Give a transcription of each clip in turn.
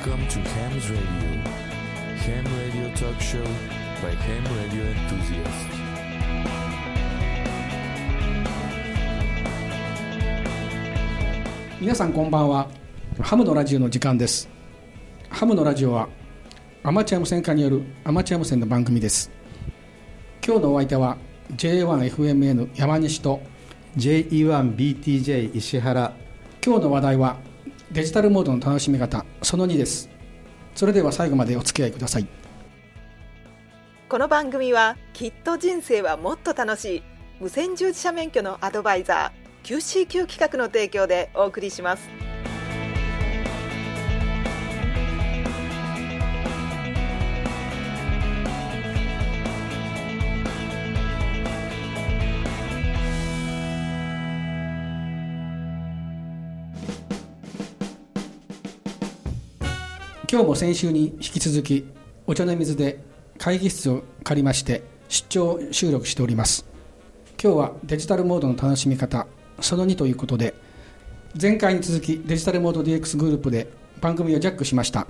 Welcome to Ham's Radio. Ham Radio Talk Show by Ham Radio Enthusiasts. 皆さんこんばんはハムのラジオの時間ですハムのラジオはアマチュア無線化によるアマチュア無線の番組です今日のお相手は J1FMN 山西と JE1BTJ 石原今日の話題はデジタルモードの楽しみ方その2です。それでは最後までお付き合いください。この番組はきっと人生はもっと楽しい無線従事者免許のアドバイザー QCQ 企画の提供でお送りします。今日も先週に引き続きお茶の水で会議室を借りまして出張収録しております。今日はデジタルモードの楽しみ方その2ということで前回に続きデジタルモード DX グループで番組をジャックしました。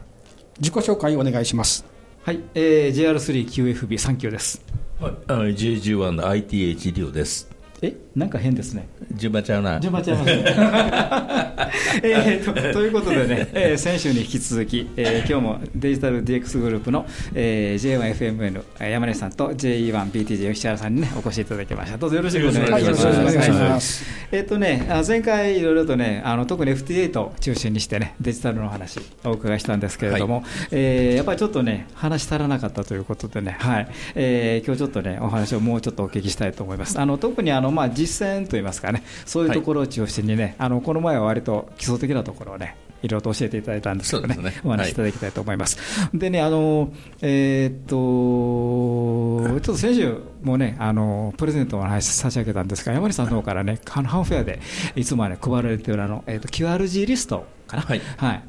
自己紹介をお願いします。はい、えー、JR3QFB 三級です。はい、あ JG1 の ITH リオです。えなんか変ですね。順番ちゃうな。順番ちゃいますね。えーとということでね、えー先週に引き続き、えー今日もデジタル DX グループの、えー、J1FMN えー山根さんと JE1BTJ 吉原さんにねお越しいただきました。どうぞよろしくお願いします,、はいよろしくお願いしはいます。えっ、とね、あ前回いろいろとね、あの特に FT8 を中心にしてね、デジタルの話、お伺いしたんですけれども、えーやっぱりちょっとね、話し足らなかったということでね、はい、えー今日ちょっとね、お話をもうちょっとお聞きしたいと思います。あの特にあのまあ実践といいますかね、そういうところを中心にね、あのこの前は割と基礎的なところをね。いろいろと教えていただいたんですけどね、ねお話しいただきたいと思います。でね、あの、えーっと、ちょっと先週もね、あの、プレゼントの話差し上げたんですが、山根さんの方からね、あのハンフェアでいつもはね、配られているあの、えーっと、QRG リストかな。はい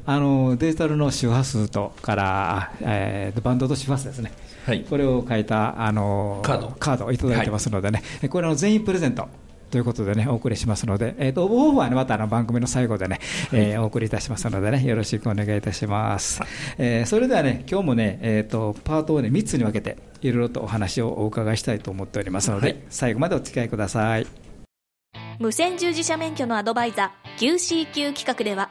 あの、デジタルの周波数とから、えーバンドと周波数ですね。はいこれを書いた、あの、カードカードをいただいてますのでね、これの全員プレゼント。ということでね、お送りしますので、えっ、と、応募方法はね、またあの番組の最後でね、えーお送りいたしますのでね、よろしくお願いいたします。えーそれではね、今日もね、えっ、と、パートをね、3つに分けて、いろいろとお話をお伺いしたいと思っておりますので、はい最後までお付き合いください。無線従事者免許のアドバイザー QCQ 企画では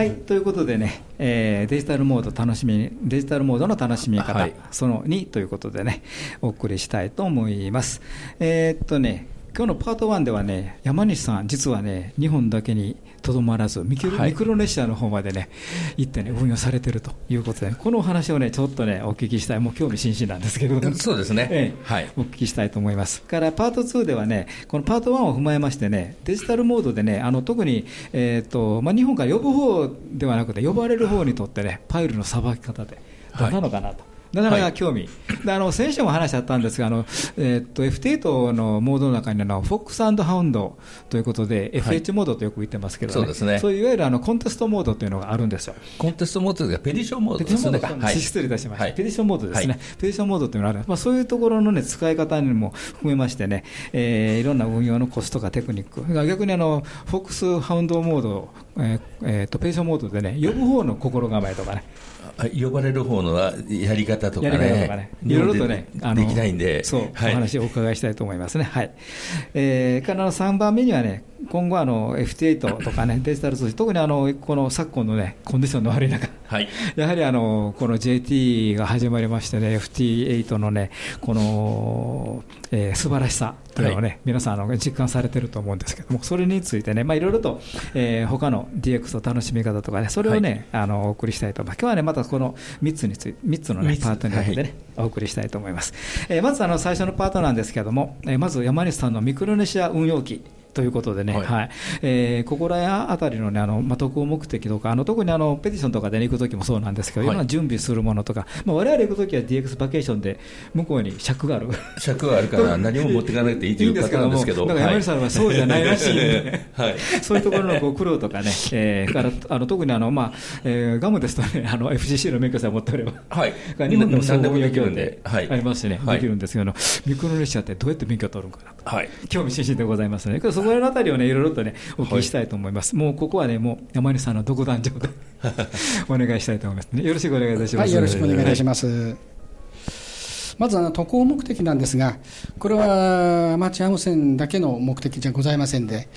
はい、ということでね、えーデジタルモード楽しみ、デジタルモードの楽しみ方、はいその2ということでね、お送りしたいと思います。えーっとね、今日のパート1ではね、山西さん、実はね、日本だけにとどまらずミクロ、はい。ミクロネシアの方までね、行ってね、運用されてるということで、このお話をね、ちょっとね、お聞きしたい、もう興味津々なんですけど、そうですね。ええ。はい。お聞きしたいと思います。からパート2ではね、このパート1を踏まえましてね、デジタルモードでね、あの特に、えーとまあ、日本から呼ぶ方ではなくて、呼ばれる方にとってね、ファイルのさばき方で、どうなのかなと。なかなか興味、であの先週も話しあったんですが、あのえー、と FT8 のモードの中にあのフォックスハウンドということで、はい。FH モードとよく言ってますけど、そうですね。そういういわゆるあのコンテストモードというのがあるんですよ。コンテストモードですが、ペディションモードですね。ペディションモード。か、はい。失礼いたしました、はい。ペディションモードですね、はい。ペディションモードというのがある、まあ、そういうところの、ね、使い方にも含めましてね、えーいろんな運用のコストかテクニック、逆にあのフォックスハウンドモード、えーえーとペディションモードでね、呼ぶ方の心構えとかね、あ呼ばれる方のやり方とかやり方とかねね、、いろいろとね、日本でできないんで、そう、はいお話をお伺いしたいと思いますね。はい。えー、からの3番目にはね、今後あの FT8 とかね、デジタル通信、特にあのこの昨今のね、コンディションの悪い中、はい。やはりあのこの JT が始まりましてね、FT8 のね、この、えー素晴らしさ。とい。うのをね、はい皆さんあの実感されてると思うんですけども、それについてね、まあいろいろと、えー他の DX の楽しみ方とかね、それをね、あのお送りしたいと。思います。今日はね、またこの3つについて、3つのね、パートに分けてね、お送りしたいと思います。えーまずあの最初のパートなんですけれども、えーまず山西さんのミクロネシア運用機ということでね、ははいいえーここら辺あたりの,、ね、あのまあ、渡航目的とか、あの特にあのペティションとかで、ね、行くときもそうなんですけど、はいいろんな準備するものとか、まあ、我々行くときは DX バケーションで、向こうに尺がある。尺があるから 何も持っていかなくていいという方なんですけど。だか？ら山根さんはそうじゃないらしいんで、はい。そういうところのご苦労とかね、えーからあの特にあの、まあえーガムですとね、あの FCC の免許さえ持っておれば、はい。日本でも何でもできるん運で。はい。ありますしね、はいできるんですけど、ミクロネシアってどうやって免許を取るんかなと。はい。興味津々でございますね。そこら辺のあたりをね、いろいろとね、お聞きしたいと思います。もうここはね、もう山根さんの独壇場でお願いしたいと思いますね。よろしくお願いいたします。はい、よろしくお願いいたします。まずあの渡航目的なんですが、これはアマチュア無線だけの目的じゃございませんで、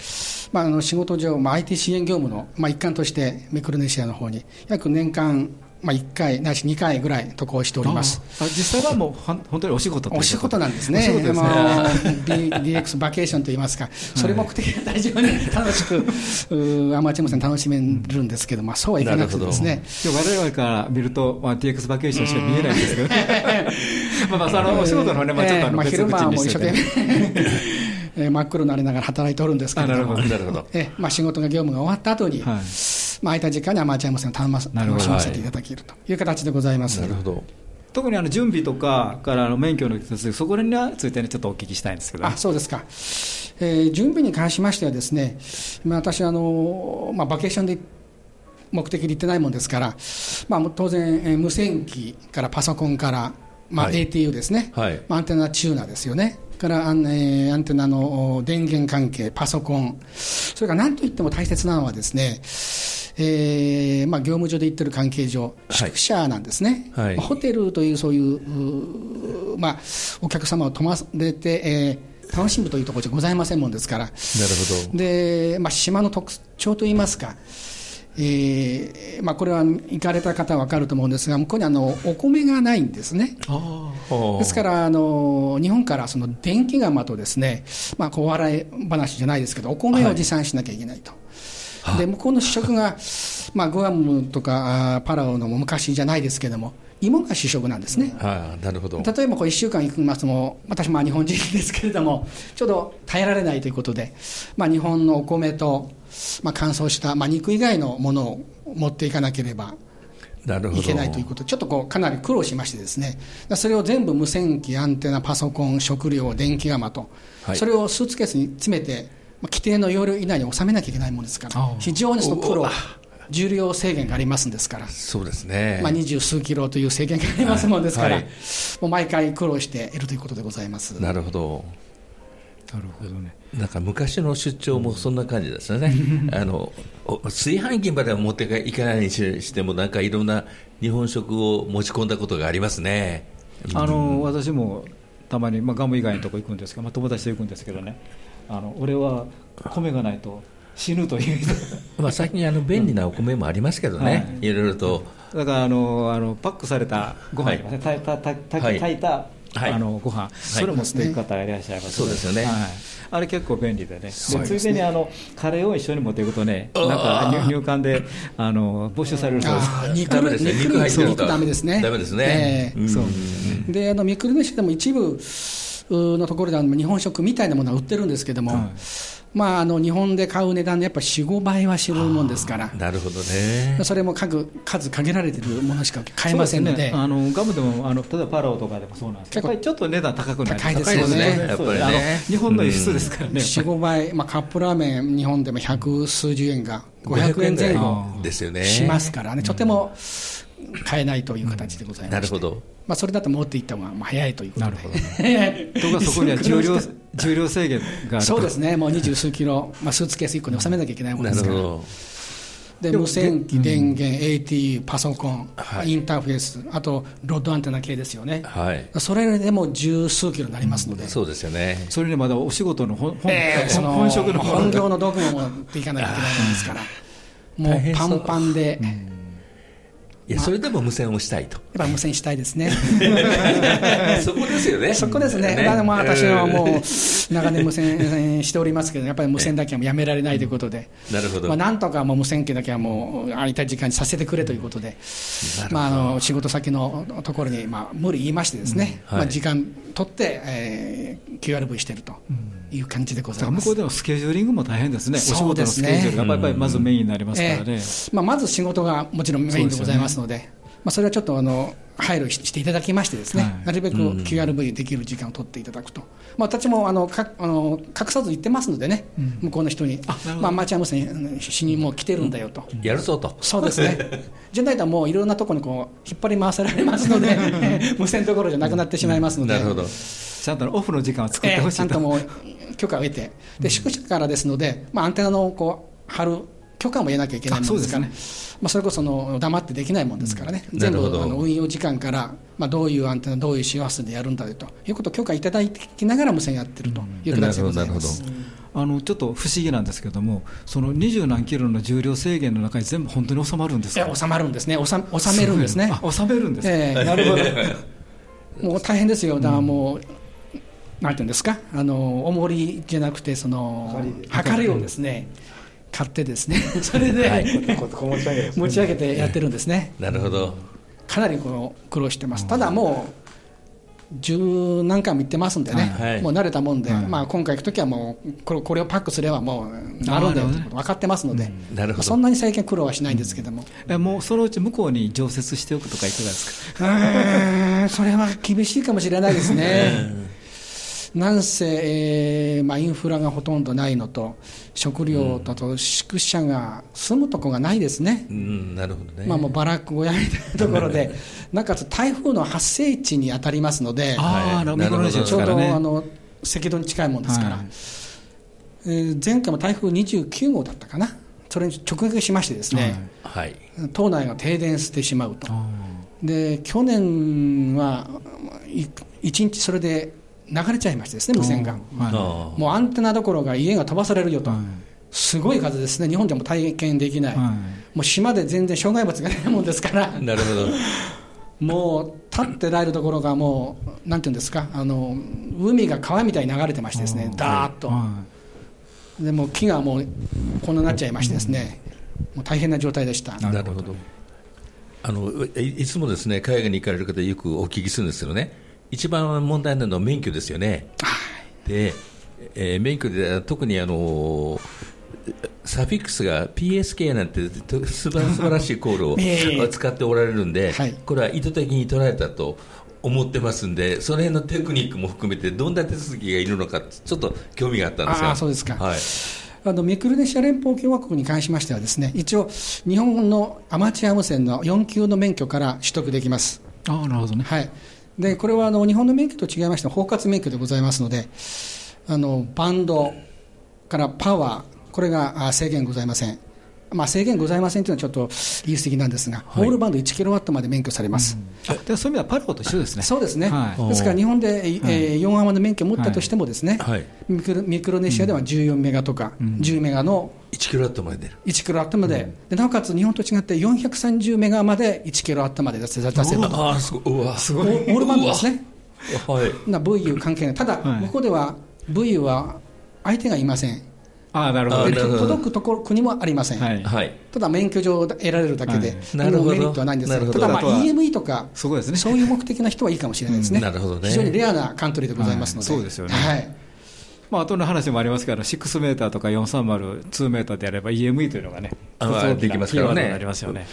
まあ、あの仕事上、まあ、IT 支援業務の、まあ、一環として、ミクロネシアの方に約年間、まあ、1回、ないし2回ぐらい渡航しております。あ実際はもう本当にお仕事お仕事なんですね、ですね。まあ DX バケーションといいますか、それ目的が大丈夫に楽しく、アマチュア無線楽しめるんですけど、まあ、そうはいかなくてですね。今日我々から見ると、まあ、DX バケーションしか見えないんですけど、まあまあ、そのお仕事の方ね、まあ、ちょっとあの別えーまあ昼間もう一生してて懸命えー真っ黒になりながら働いておるんですけれども。えーまあ、仕事が業務が終わった後に、はいまあ、空いた時間にアマチュア無線を楽まなるほど楽しませていただけるという形でございます。なるほど。特にあの準備とかからあの免許の手続きそこら辺についてね、ちょっとお聞きしたいんですけど、あそうですか、えー準備に関しましてはですね、今私あの、まあ、バケーションで目的で行ってないもんですから、まあ、当然、えー無線機からパソコンから、まあ、はい ATU ですね、はい。まあアンテナチューナーですよね。からアン,、えーアンテナのお電源関係、パソコン、それから何といっても大切なのはですね、えーまあ、業務上で言ってる関係上、はい。宿舎なんですね、はい。ホテルというそういうまあ、お客様を泊まれて、えー楽しむというところじゃございませんもんですから、なるほど。で、まあ、島の特徴といいますか、えーまあ、これは行かれた方は分かると思うんですが、向こうにあのお米がないんですね。ですからあの日本からその電気釜とですね、まあ、小笑い話じゃないですけどお米を持参しなきゃいけないと、で向こうの主食が、まあ、グアムとかパラオの昔じゃないですけども芋が主食なんですね、はあ、なるほど。例えばこう1週間行きますとも私まあ日本人ですけれどもちょうど耐えられないということで、まあ、日本のお米と、まあ、乾燥した、まあ、肉以外のものを持っていかなければ。いけないということで、ちょっとこうかなり苦労しましてですね、それを全部無線機、アンテナ、パソコン、食料、電気釜と、はいそれをスーツケースに詰めて、まあ規定の容量以内に収めなきゃいけないものですから非常にその苦労重量制限がありますんですから。そうですね。まあ、二十数キロという制限がありますもんですから、はいもう毎回苦労しているということでございます。なるほど。なるほどね。なんか昔の出張もそんな感じですよね。あの、お炊飯器までは持っていかないにしても、なんかいろんな日本食を持ち込んだことがありますね。あの私もたまに、まあ、ガム以外のとこ行くんですけど、まあ、友達と行くんですけどね、あの俺は米がないと死ぬという。人 まあ最近あの便利なお米もありますけどね、はい。い、ろいろと。だからあのあのパックされたご飯ありますね、炊いた炊いはい炊いた、はい。あのご飯、それ持っていく方がいらっしゃいます、そうですよね。はい、あれ結構便利でね、でそうですね。ついでにあのカレーを一緒に持っていくとね、なんか入入管であの没収されるそうです。肉ダメですね。肉肉入ってると。肉ダメですね。ダメですね。そう。であのミクロネシアでも一部うのところでは日本食みたいなものは売ってるんですけども、はいまあ、あの日本で買う値段でやっぱ4、5倍はするもんですから、なるほどね。それも数数限られているものしか買えませんので、そうすねあのガムでもあの例えばパラオとかでもそうなんですけど、やっぱりちょっと値段高くなり高いですよね。高いですやっぱりね。日本の輸出ですからね。4、5倍、まあ、カップラーメン、日本でも百数十円が500円前後ですよね。しますからね、とても買えないという形でございます。なるほど。まあ、それだと持っていった方がまあ早いということで。なるほどね。ところがそこには重量重量制限があるとそうですね、もう二十数キロ、まあ、スーツケース1個に収めなきゃいけないものなですから。るほど。で無線機、電源、ATU、パソコン、はいインターフェース、あとロッドアンテナ系ですよね、はい。それでも十数キロになりますので、そうですよね。それにまだお仕事の本本えーその本職の本業の道具も持っていかなきゃいけないですから、もうパンパンで、いや、それでも無線をしたいと。っぱ無線したいですね。そこですよね。そこですね。ねまあまあ私はもう長年無線しておりますけど、やっぱり無線だけはやめられないということで、なるほど。まあなんとかもう無線機だけはもう空いた時間にさせてくれということで、まああの仕事先のところにまあ無理言いましてですね、うん。はい。まあ時間取って、えー QRV してるという感じでございます。向こうでのスケジューリングも大変ですね、お仕事のそうですね。スケジュールがやっぱりまずメインになりますからね。ええ。まあ、まず仕事がもちろんメインでございますので、まあ、それはちょっとあの配慮ししていただきましてですね、はいなるべく QRV できる時間を取っていただくと、まあ、私もあのかあの隠さず言ってますのでね、向こうの人に、なるほどまあ、アマチュア無線しにもう来てるんだよと。やるぞと。そうですね。じゃないともういろんなところにこう引っ張り回されますので、無線どころじゃなくなってしまいますので、なるほど。ちゃんとオフの時間を作ってええほしいと。ちゃんともう許可を得て、で宿舎からですので、まあ、アンテナのこう貼る許可も得なきゃいけないものですから、あそうまあ、それこその黙ってできないものですからね、全うん。なるほど。部あの運用時間から、まあ、どういうアンテナ、どういう周波数でやるんだと。いうことを許可いただきながら無線やってるという形でございます。あのちょっと不思議なんですけども、その二十何キロの重量制限の中に全部本当に収まるんですか？え収まるんですね、収収めるんですね。あ収めるんですか、ええ。なるほど。もう大変ですよ、だからもう、なんていうんですか、あの重りじゃなくて、その測りをですね、買ってですね、それで、持ち上げてやってるんですね。なるほど。かなりこう苦労してます。ただもう十何回も行ってますんでね、はい。もう慣れたもんで、はい。まあ、今回行くときはもうこれこれをパックすればもうなるんだよと分かってますので、なるほど。そんなに最近苦労はしないんですけども、えもうそのうち向こうに常設しておくとかいかがですか、それは厳しいかもしれないですね。なんせ、えーまあ、インフラがほとんどないのと、食料だと宿舎が住むとこがないですね。うん、なるほどね。まあ、もうバラック小屋みたいなところで、なおかつ台風の発生地に当たりますので、ああ、はいちょうすからね。どあの赤道に近いもんですから、はいえー前回も台風29号だったかな、それに直撃しましてですね、はい。島内が停電してしまうと。あで去年はい一日それで流れちゃいましてですね、無線が。はいあもうアンテナどころが家が飛ばされるよと、はい。すごい数ですね、日本でも体験できない、はい。もう島で全然障害物がないもんですから。あ、なるほど。もう立ってられるところがもう、なんていうんですか、あの海が川みたいに流れてましてですね、ダーッと、はでもう木がもうこんなになっちゃいましてですね、もう大変な状態でした。なるほど。あのいいつもですね海外に行かれる方よくお聞きするんですけどね、一番問題なのは免許ですよね。で、えー免許で特にあのサフィックスが PSK なんてと素晴 素晴らしいコールをええ使っておられるんで、はいこれは意図的に捉えたと思ってますんで、その辺のテクニックも含めて、どんな手続きがいるのか、ちょっと興味があったんですが。そうですかはい。あのミクロネシア連邦共和国に関しましてはですね、一応、日本のアマチュア無線の4級の免許から取得できます。ああ、なるほどね。はい、でこれはあの日本の免許と違いまして包括免許でございますのであのバンドからパワーこれがあ制限ございません、まあ、制限ございませんというのはちょっと言い過ぎなんですが、オールバンド1キロワットまで免許されます、あでそういう意味ではパルコと一緒ですね。そうですね、はい。ですから日本で、えー4アマの免許を持ったとしてもですね、はい。ミクロミクロネシアでは14メガとか、10メガの1キロワットまで出る。1キロワットまで,、でなおかつ日本と違って430メガまで1キロワットまで出せ出せるとああ、すごい。うわ、すオールバンドですね。はい。な VU 関係ない、ただ、はい。向こうでは VU は相手がいません、ああ、なるほど。届くところ国もありません、はい。はい。ただ免許状を得られるだけで、はい。なるほどメリットはないんですなるほど。ただ、まあ、EME とか、そうですね。そういう目的な人はいいかもしれないですね、う んなるほどね。非常にレアなカントリーでございますので、はい。そうですよね。はいまあ、後の話もありますから、6メーターとか430、2メーターであれば EME というのがね、あ一つ大きなできますからね。キーワードになりますよね。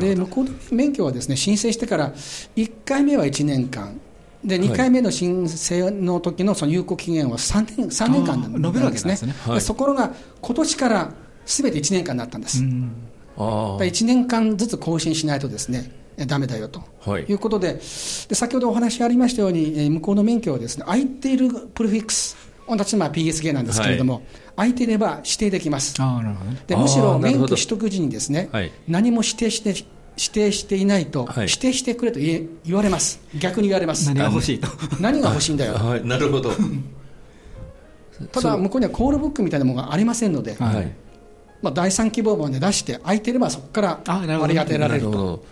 で向こうで免許はですね申請してから1回目は1年間。で2回目の申請の時のその有効期限は3年 ,3 年間あー伸びるわけなんですね。はい。でところが今年からすべて1年間になったんです、うん。あ1年間ずつ更新しないとですねだめだよと。い。い。うことでで先ほどお話ありましたように、えー向こうの免許はですね空いているプレフィックス私まあ PSK なんですけれども、空い。ていれば指定できます。ああ、なるほどね。でむしろ免許取得時にですね、はい。何も指定して指定していないと、はい。指定してくれと言え言われます。逆に言われます。何が欲しいと？何が欲しいんだよ。はい。なるほど。ただ向こうにはコールブックみたいなものがありませんので、はい。はい。まあ、第3希望まで出して空いてればそこから割り当てられると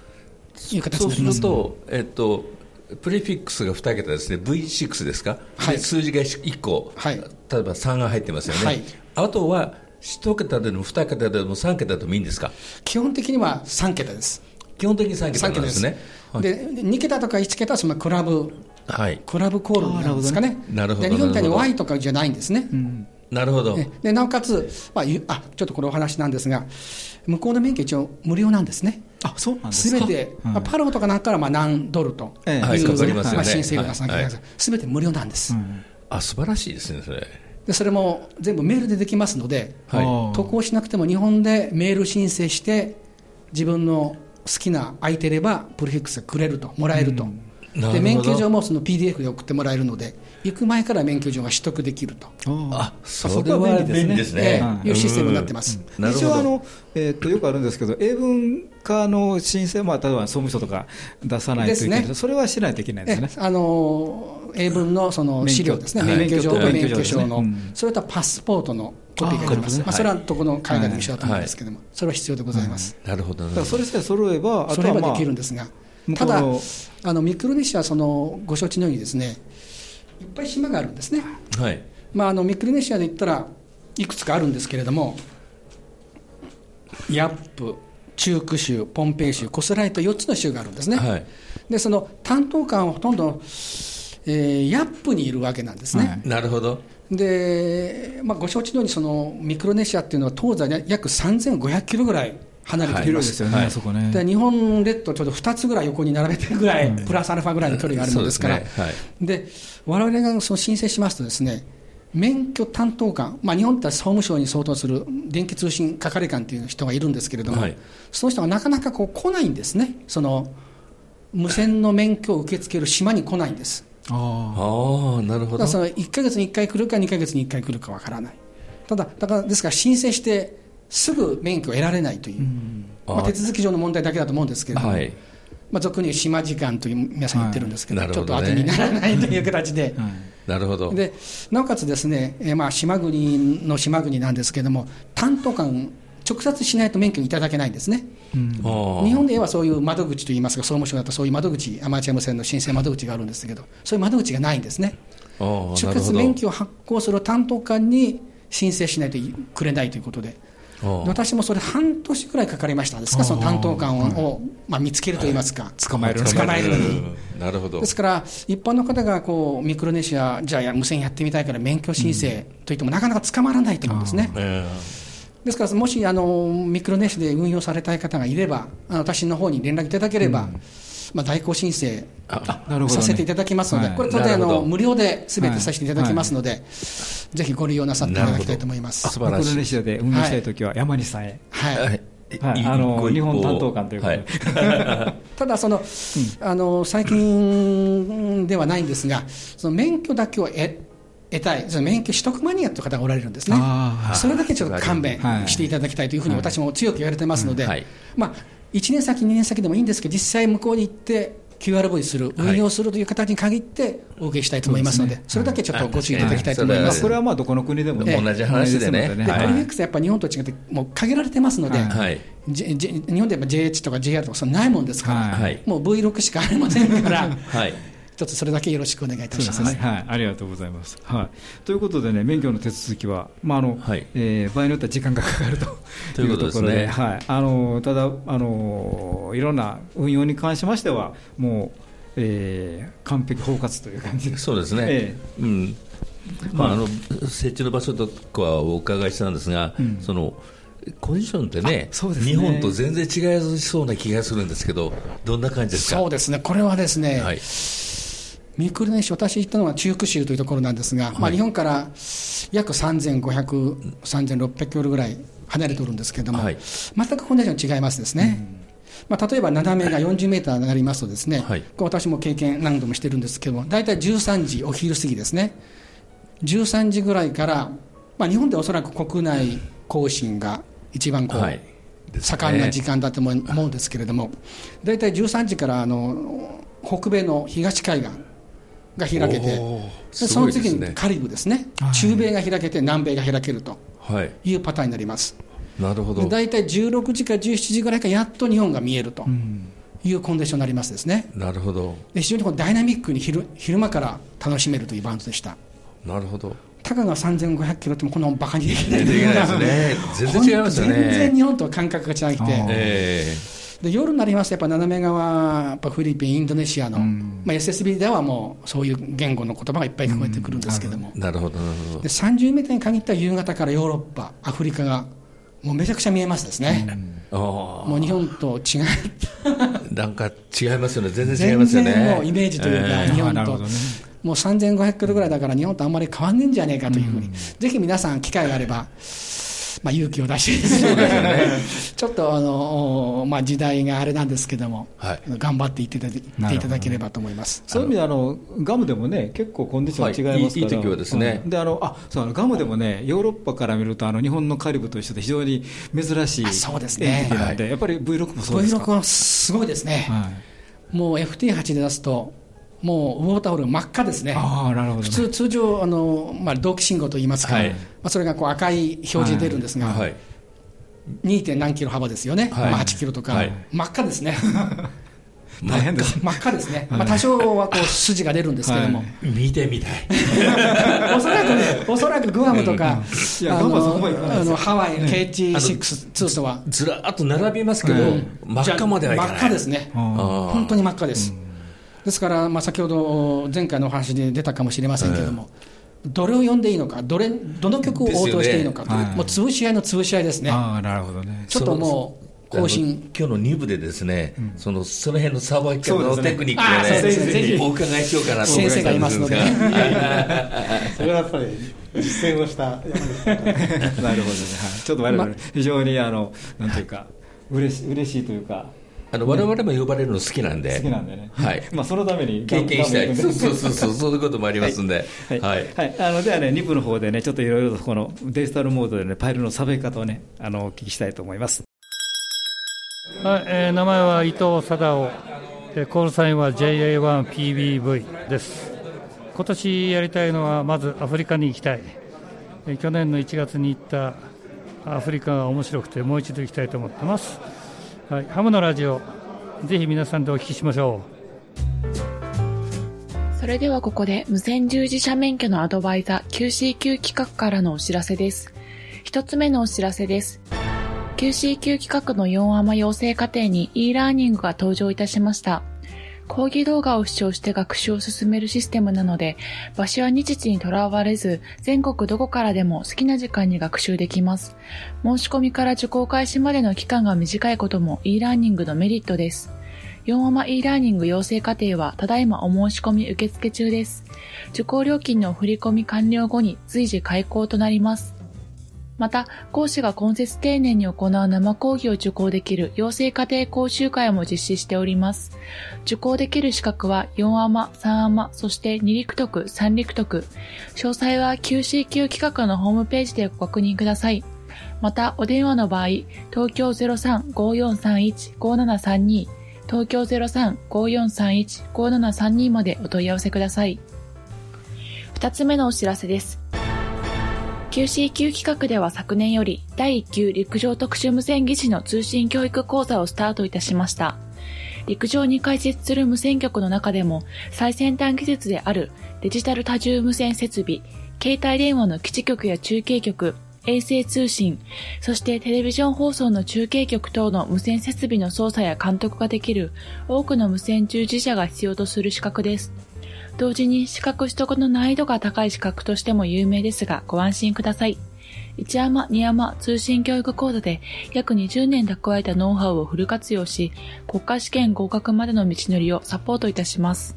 いう形そうすになります。ると、えっと、プレフィックスが2桁ですね、V6 ですか、はい。で数字が1個、はい。例えば3が入ってますよね、はい。あとは1桁でも2桁でも3桁でもいいんですか、基本的には3桁です。基本的に3桁3桁ですすなんでね。はいで、2桁とか1桁はそのクラブ、はい、クラブコールなんですかね。なるほど。で日本みたいに Y とかじゃないんですね。なるほど、ねでなおかつ、まあ、ゆあちょっとこれお話なんですが、向こうの免許、一応無料なんですね。あそうなんですか。すべて、うん。まあ、パロとかなんかはまあ何ドルとええ。はいいうかかりますよね。まあ、申請料が3はいすべて無料なんです、あ素晴らしいですね、それ。で。それも全部メールでできますので、はい。あ渡航しなくても日本でメール申請して、自分の好きな空いてれば、プレフィックスがくれると、もらえると。なるほど。で免許状もその PDF で送ってもらえるので、行く前から免許状が取得できると、ああそれは便利ですえね。えい。うシステムになってます。一応あの、えーっとよくあるんですけど、英文化の申請、まあ、例えば総務省とか出さないといけない。ですね。それはしないといけないんですね。え。あの英文のその資料ですね、免許免許状。とはい免許証の、それとパスポートのコピーがあります、まあ、それはどこの海外でも一緒だと思うんですけども、それは必要でございます、なるほど。それさえ揃えば、あそれはとはまあ、できるんですが、ただあのミクロネシアはそのご承知のようにですね、いっぱい島があるんですね、はい。まあ、あのミクロネシアで言ったらいくつかあるんですけれども、ヤップ、チューク州、ポンペイ州、コスライと4つの州があるんですね。はい。でその担当官はほとんど、えーヤップにいるわけなんですね、はいなるほど。でまあ、ご承知のようにそのミクロネシアっていうのは東西で約3500キロぐらい離れて広いですよね、はい。そこね。で日本列島ちょうど2つぐらい横に並べてるぐらい、プラスアルファぐらいの距離があるのですから、ですねはい。で我々がその申請しますとですね、免許担当官、まあ、日本って総務省に相当する電気通信係官という人がいるんですけれども、はい。その人がなかなかこう来ないんですね、その無線の免許を受け付ける島に来ないんです。あああ、なるほどだから。その1か月に1回来るか2か月に1回来るかわからない。ただ、だからですから申請してすぐ免許を得られないという、まあ、手続き上の問題だけだと思うんですけれども、はい。まあ、俗に島時間という皆さん言ってるんですけど、はいちょっと当てにならないという形であ。はいなるほど。でなおかつですね、えーまあ、島国の島国なんですけれども、担当官、直接しないと免許いただけないんですね。あー日本で言えばそういう窓口といいますか、総務省だとそういう窓口、アマチュア無線の申請窓口があるんですけど、そういう窓口がないんですね。直接免許を発行する担当官に申請しないとくれないということで、私もそれ、半年くらいかかりました。んですか、その担当官を、まあ、見つけるといいますか、捕まえる捕まえるのに。うん。なるほど。ですから、一般の方がこうミクロネシア、じゃあや無線やってみたいから免許申請といっても、なかなか捕まらないと思うんですね。えですから、もしあのミクロネシアで運用されたい方がいれば、あの私の方に連絡いただければ、まあ、代行申請させていただきますので、はい。これ、当然無料ですべてさせていただきますので、ぜひご利用なさっていただきたいと思います。素晴らしいミクロネシアで運用したいときは山西さんへ。はい。はい。はい。あの日本担当官ということで。はい。ただその、あの、最近ではないんですが、その免許だけを得得たい、その免許取得マニアという方がおられるんですね。あそれだけちょっと勘弁はい。していただきたいというふうに私も強く言われてますので、まあ、1年先、2年先でもいいんですけど、実際向こうに行って、QRV する、運用するという形に限ってお受けしたいと思いますので、それだけちょっとご注意いただきたいと思います。まあこれはまあどこの国でも同じ話でね。で、はい。コリネックスはやっぱり日本と違って、もう限られてますので、日本でやっぱ JH とか JR とかそんなないもんですから。もう V6 しかありませんから、はい。ちょっとそれだけよろしくお願いいたします。はい、はい、ありがとうございます。はい、ということでね、免許の手続きは、まああのはいえー場合によっては時間がかかるとということですねはい、あのただあの、いろんな運用に関しましては、もう、えー完璧包括という感じです。そうですね。えうん。まあ、あの、設置の場所とかはお伺いしたんですが、うんその、コンディションってねあそうですね日本と全然違いそうな気がするんですけど、どんな感じですか？そうですね、これはですね、はい。ミクロネシア、私行ったのは中区州というところなんですが、まあ、日本から約3500、3600キロぐらい離れておるんですけれども、はい。全くコンディション違いますですね。まあ、例えば斜めが40メーターになりますとですね、はい。私も経験何度もしてるんですけども、大体13時、お昼過ぎですね、13時ぐらいから、まあ、日本でおそらく国内更新が一番こう、盛んな時間だと思う思うんですけれども、大体13時からあの北米の東海岸が開けて、その次にカリブですね、はい。中米が開けて、南米が開けるとはい。いうパターンになります。なるほど。で大体16時か17時ぐらいからやっと日本が見えるとうん。いうコンディションになりますですね。なるほど。で非常にこうダイナミックに昼昼間から楽しめるというバンドでした。なるほど。たかが3500キロってもこのバカにできないできないですね全然違いますよね全然日本と感覚が違ってえで夜になりますとやっぱ斜め側やっぱフィリピンインドネシアの、まあ、SSB ではもうそういう言語の言葉がいっぱい聞こえてくるんですけども、えなるほどなるほで30メートルに限ったら夕方からヨーロッパアフリカがもうめちゃくちゃ見えますですね、どあもう日本と違いあなんか違いますよね。全然違い全ますよ然もうイねメージというか、え日本と、もう3500キロぐらいだから日本とあんまり変わんねえんじゃねえかというふうに、ぜひ皆さん機会があれば、まあ、勇気を出して。ですね。ちょっとあの、まあ、時代があれなんですけども、はい。頑張っていっていただいていただければと思います。そういう意味であのガムでもね結構コンディション違いますから、はいいい時はですね。うん。であのあそうあのガムでもねヨーロッパから見るとあの日本のカリブと一緒で非常に珍しいあそうですね。なんで、やっぱり V6 もそうですか？V6 はすごいですね、はい、もう FT8 で出すと、もうウォーターホール真っ赤ですね。ああなるほど、ね、普通、通常、あのまあ、同期信号といいますか、はい。まあ、それがこう赤い表示出るんですが、はい。2. 点何キロ幅ですよね、はい。まあ、8キロとか、はい。真っ赤ですね、大変です。真っ赤ですね、まあ、多少はこう筋が出るんですけども、はい。見てみたい。おそらくね、おそらくグアムとか、あのまで行かないです。よあのハワイ、KH6 とは、ずらっと並びますけど、真っ赤まではいかない。真っ赤ですね、本当に真っ赤です。ですから、まあ、先ほど前回のお話で出たかもしれませんけれども、どれを読んでいいのか、どれどの曲を応答していいのかという、ですよねもう潰し合いの潰し合いですね、ああなるほどね。ちょっともう更新、今日の2部でですね、そのその辺のさばき方のそうですね。テクニッあーそうクをねですね。ぜひお伺いしようかなと思いました先生がいますので。はい それはやっぱり実践をした なるほどね、はい、ちょっと我々、非常にあのなんていうか嬉し嬉しいというかあの我々も呼ばれるの好きなんで、好きなんでね、はい。まあ、そのために。経験したい、そうそうそう。そう、そういうこともありますんで、はい。はい。はい。あのではね、2部の方でね、ちょっといろいろとこのデジタルモードでね、パイルのさばき方をね、あのお聞きしたいと思います。はい、えー名前は伊藤貞夫、えーコールサインは JA1PBV です。今年やりたいのは、まずアフリカに行きたい、えー去年の1月に行ったアフリカが面白くて、もう一度行きたいと思ってます。はい、ハムのラジオ、ぜひ皆さんでお聞きしましょう。それではここで無線従事者免許のアドバイザー QCQ 企画からのお知らせです。一つ目のお知らせです。QCQ 企画の4アマ養成課程に e ラーニングが登場いたしました。講義動画を視聴して学習を進めるシステムなので、場所や日時にとらわれず、全国どこからでも好きな時間に学習できます。申し込みから受講開始までの期間が短いことも e ラーニングのメリットです。4アマ e ラーニング養成課程はただいまお申し込み受付中です。受講料金の振り込み完了後に随時開講となります。また、講師が今節丁寧に行う生講義を受講できる養成課程講習会も実施しております。受講できる資格は4アマ、3アマ、そして2陸徳、3陸徳。詳細は QCQ 企画のホームページでご確認ください。また、お電話の場合、東京03-5431-5732東京03-5431-5732までお問い合わせください。二つ目のお知らせです。QCQ 企画では昨年より第1級陸上特殊無線技師の通信教育講座をスタートいたしました。陸上に開設する無線局の中でも最先端技術であるデジタル多重無線設備、携帯電話の基地局や中継局、衛星通信、そしてテレビジョン放送の中継局等の無線設備の操作や監督ができる多くの無線従事者が必要とする資格です。同時に資格取得の難易度が高い資格としても有名ですがご安心ください。一山二山通信教育講座で約20年蓄えたノウハウをフル活用し、国家試験合格までの道のりをサポートいたします。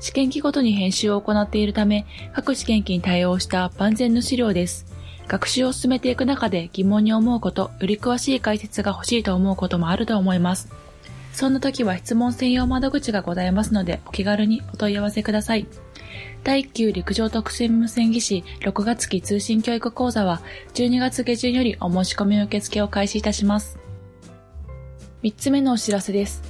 試験機ごとに編集を行っているため、各試験機に対応した万全の資料です。学習を進めていく中で疑問に思うこと、より詳しい解説が欲しいと思うこともあると思います。そんな時は質問専用窓口がございますので、お気軽にお問い合わせください。第1級陸上特選無線技師6月期通信教育講座は12月下旬よりお申し込み受付を開始いたします。3つ目のお知らせです。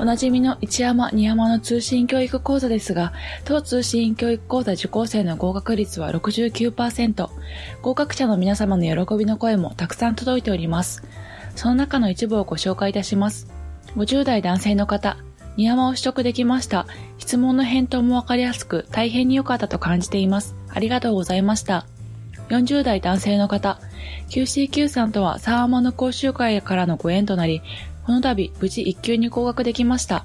おなじみの一山二山の通信教育講座ですが、当通信教育講座受講生の合格率は69%。合格者の皆様の喜びの声もたくさん届いております。その中の一部をご紹介いたします。50代男性の方、二山を取得できました。質問の返答もわかりやすく、大変に良かったと感じています。ありがとうございました。40代男性の方、QCQ さんとはサーマの講習会からのご縁となり、この度無事1級に合格できました。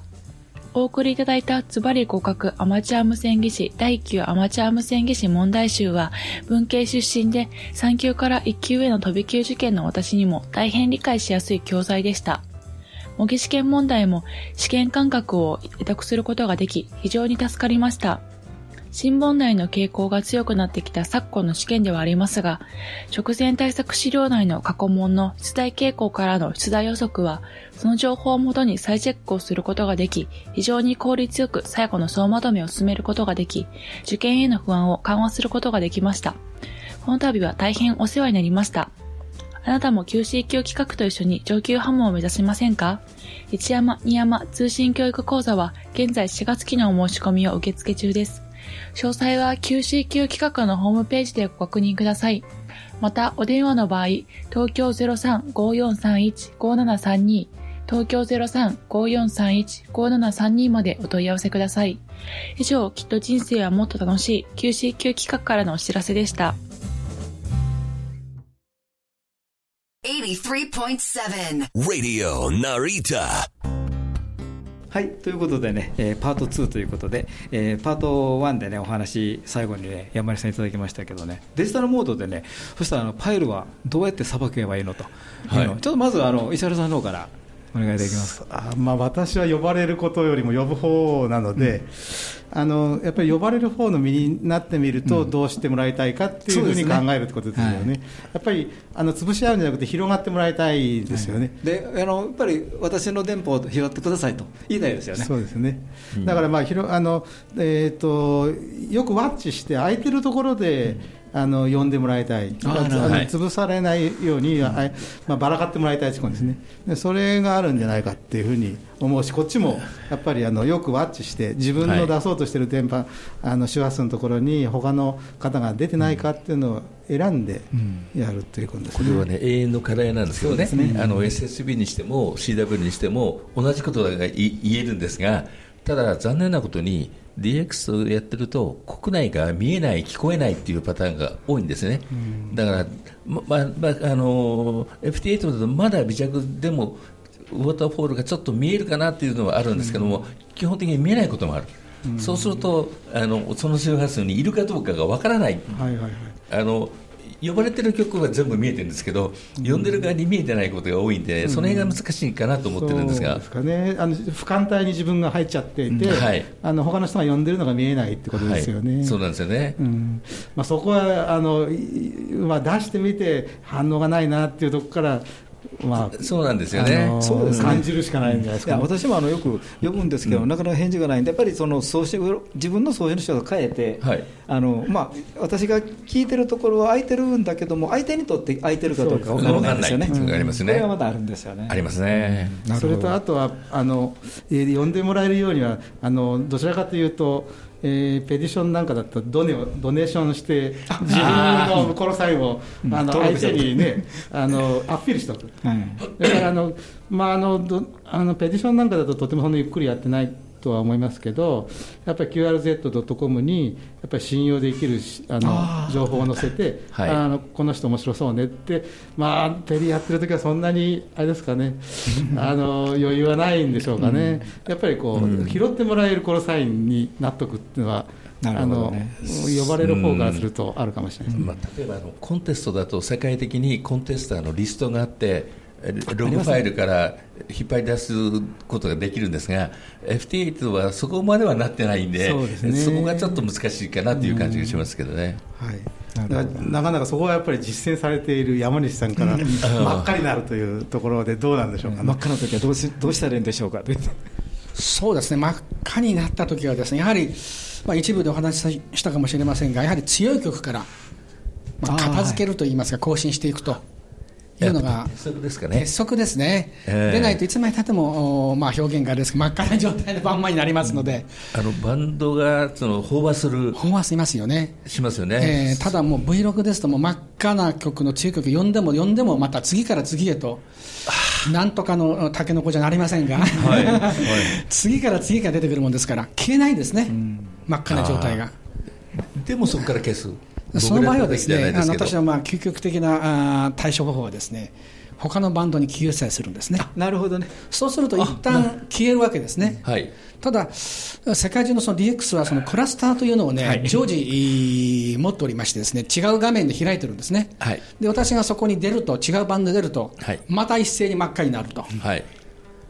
お送りいただいたズバリ合格アマチュア無線技師第1級アマチュア無線技師問題集は文系出身で3級から1級への飛び級受験の私にも大変理解しやすい教材でした。模擬試験問題も試験感覚を得得することができ非常に助かりました。新問題の傾向が強くなってきた昨今の試験ではありますが、直前対策資料内の過去問の出題傾向からの出題予測は、その情報をもとに再チェックをすることができ、非常に効率よく最後の総まとめを進めることができ、受験への不安を緩和することができました。この度は大変お世話になりました。あなたも QC 級企画と一緒に上級ハムを目指しませんか？一山二山通信教育講座は現在4月期のお申し込みを受付中です。詳細は QCQ 企画のホームページでご確認ください。また、お電話の場合、東京03-5431-5732、東京03-5431-5732までお問い合わせください。以上、きっと人生はもっと楽しい QCQ 企画からのお知らせでした。83.7 Radio Narita はい、ということでね、えー、パート2ということで、えー、パート1でね、お話、最後にね、山根さんいただきましたけどね、デジタルモードでね、そしたらあのパイルはどうやってさばけばいいのと、はい、ちょっとまずあの石原さんの方からお願いできますあ、まあ、私は呼ばれることよりも呼ぶ方なので、うん、あのやっぱり呼ばれる方の身になってみると、どうしてもらいたいかっていうふうに考えるってことですよね、ねはい、やっぱりあの潰し合うんじゃなくて、広がってもらいたいですよね、はい、であのやっぱり私の電波を拾ってくださいと言いたいですよね。そうですね。だから、まあ、ひろあのえーと、よくワッチして、空いてるところで、うんあの呼んでもらいたい、あの潰されないように、うん、まあ、ばらかってもらいたいですね。で、それがあるんじゃないかっていうふうに思うし、こっちも やっぱりあのよくワッチして、自分の出そうとしている電波、はい、あの周波数のところに、他の方が出てないかっていうのを選んでやるということです、ね、これはね、永遠の課題なんですけどね、ね。あの SSB にしても CW にしても、同じことが言えるんですが、ただ、残念なことに、DX をやってると、国内が見えない、聞こえないっていうパターンが多いんですね、だから、まままあの FT8 だとまだ微弱でも、ウォーターフォールがちょっと見えるかなっていうのはあるんですけども、うん、基本的に見えないこともある、うん、そうするとあの、その周波数にいるかどうかがわからない。はいはいはい。あの呼ばれてる曲は全部見えてるんですけど、呼んでる側に見えてないことが多いんで、その辺が難しいかなと思ってるんですが、ですかね、あの俯瞰帯に自分が入っちゃっていて、はい、あの他の人が呼んでるのが見えないってことですよね。はい、そうなんですよね、うん。まあ、そこはあの、まあ、出してみて、反応がないなっていうところから、まあ、そうなんですよね、そうです感じるしかないんじゃないですか、ね、私もあのよく呼ぶんですけど、うん、なかなか返事がないんで、やっぱりその送信自分の送信の人が変えて、はい、あのまあ、私が聞いてるところは空いてるんだけども、相手にとって空いてるかどうか分からないんですよね、ありますね。これはまたあるんですよね。ありますね、それとあとはあの、えー、呼んでもらえるようにはあの、どちらかというと、えー、ペディションなんかだとドネドネーションして自分のこの際をあの相手にねあのアピールしておく、はい、だからあの、まあ、あのあのペディションなんかだととてもそんなゆっくりやってないとは思いますけど、やっぱり QRZ.com にやっぱり信用できるあの情報を載せて、はい、あのこの人面白そうねって、まあ、ペリやってる時はそんなにあれですかね、あの余裕はないんでしょうかね、うん、やっぱりこう、うん、拾ってもらえるコロサインになっとくっていうのは、あの呼ばれる方からするとあるかもしれない、まあ、例えばあのコンテストだと世界的にコンテスターのリストがあってログファイルから引っ張り出すことができるんですが FT8 はそこまではなってないんでそね、そこがちょっと難しいかなという感じがしますけどね。はい。なかなかそこはやっぱり実践されている山西さんから真っ赤になるというところでどうなんでしょうか、ね、真っ赤な時はどうしどうしたらいいんでしょうか？そうですね。真っ赤になった時はですねやはり、まあ、一部でお話ししたかもしれませんがやはり強い曲から、まあ、片付けるといいますか更新していくと。いうのが鉄則ですかね。鉄則ですね。えー、でないといつまでたってもまあ表現があれですけど真っ赤な状態のまんまになりますので、あのバンドがその飽和する飽和しますよね。しますよね。えー、ただもう V6 ですともう真っ赤な曲の強い曲読んでも読んでもまた次から次へと。なんとかのたけのこじゃなりませんが、はいはい、次から次が出てくるもんですから消えないですね、真っ赤な状態がでもそこから消すその場合はですね、あの私のまあ究極的な対処方法はですね、他のバンドに消えさえするんですね。なるほどね。そうすると一旦消えるわけですね。はい。ただ世界中のその DX はそのクラスターというのをね、はい、常時持っておりましてですね、違う画面で開いてるんですね。はい。で私がそこに出ると違うバンドで出ると、はい、また一斉に真っ赤になると。はい。